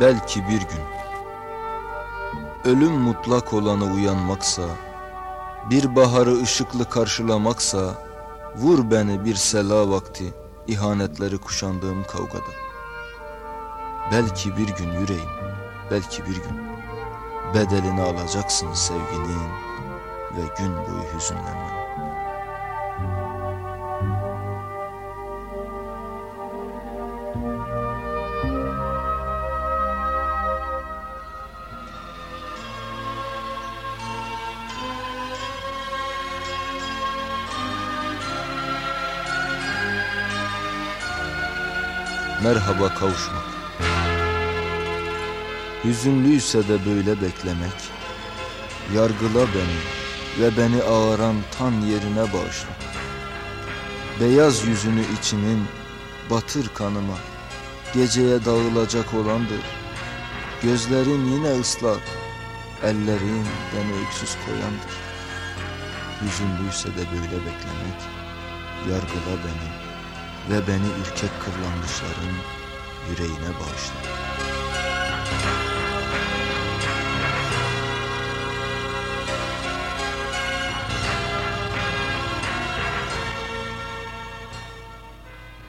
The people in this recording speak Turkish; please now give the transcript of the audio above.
Belki bir gün. Ölüm mutlak olanı uyanmaksa Bir baharı ışıklı karşılamaksa Vur beni bir sela vakti ihanetleri kuşandığım kavgada. Belki bir gün yüreğim Belki bir gün Bedelini alacaksın sevginin Ve gün boyu hüzünlenmen merhaba kavuşmak. Hüzünlüyse de böyle beklemek, yargıla beni ve beni ağıran tan yerine bağışla. Beyaz yüzünü içinin batır kanıma, geceye dağılacak olandır. Gözlerin yine ıslak, ellerin beni öksüz koyandır. Hüzünlüyse de böyle beklemek, yargıla beni ve beni ürkek kırlangıçların yüreğine bağışla.